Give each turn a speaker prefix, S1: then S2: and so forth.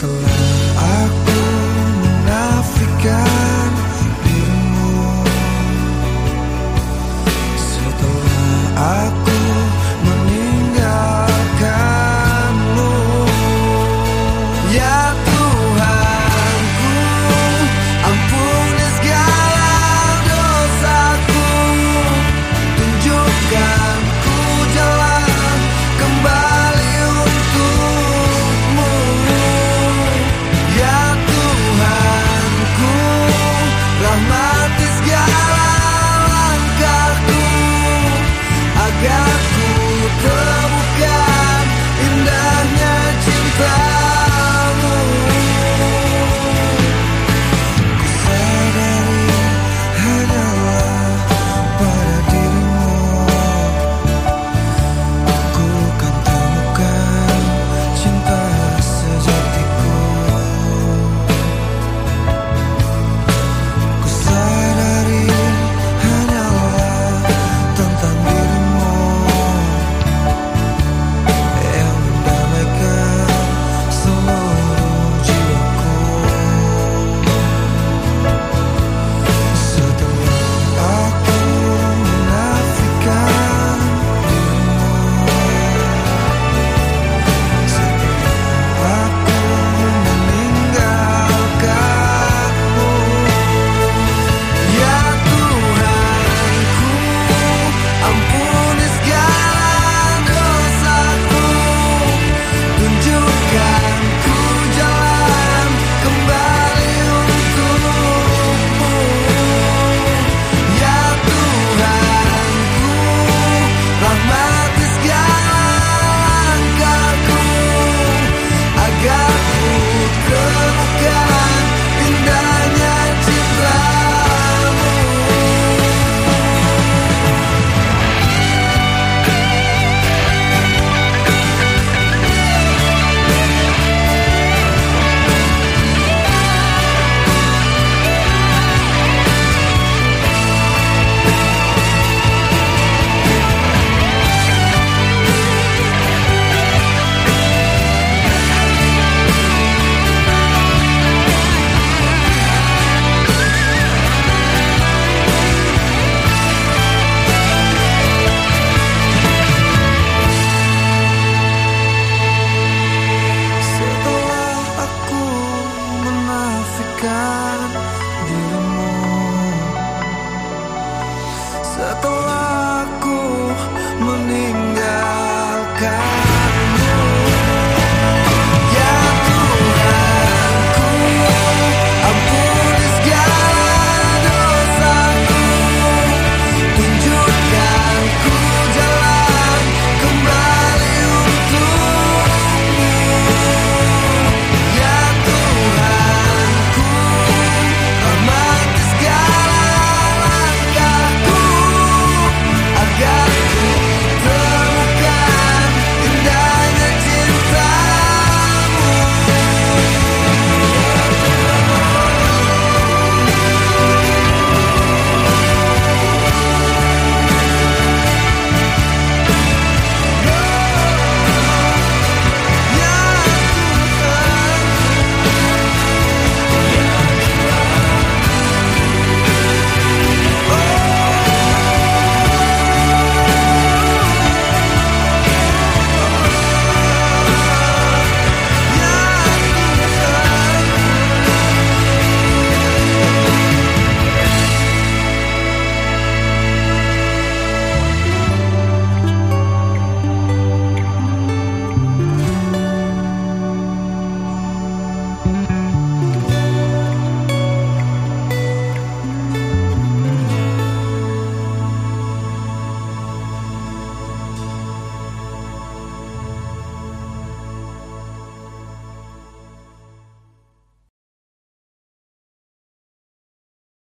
S1: The light. Thank you.